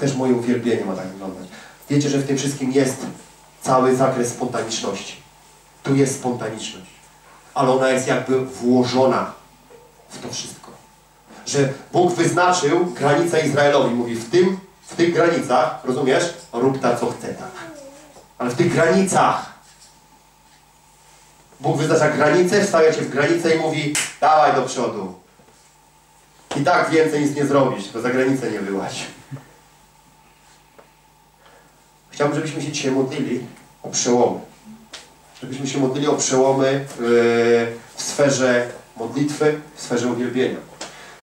Też moje uwielbienie ma tak wyglądać. Wiecie, że w tym wszystkim jest cały zakres spontaniczności. Tu jest spontaniczność. Ale ona jest jakby włożona w to wszystko. Że Bóg wyznaczył granice Izraelowi. Mówi, w tym, w tych granicach, rozumiesz? Rób ta, co chce tak. Ale w tych granicach Bóg wyznacza granice, wstawia cię w granicę i mówi dawaj do przodu. I tak więcej nic nie zrobisz, tylko za granicę nie wyłaź. Chciałbym, żebyśmy się dzisiaj modlili o przełomy. Żebyśmy się modlili o przełomy w, w sferze modlitwy, w sferze uwielbienia.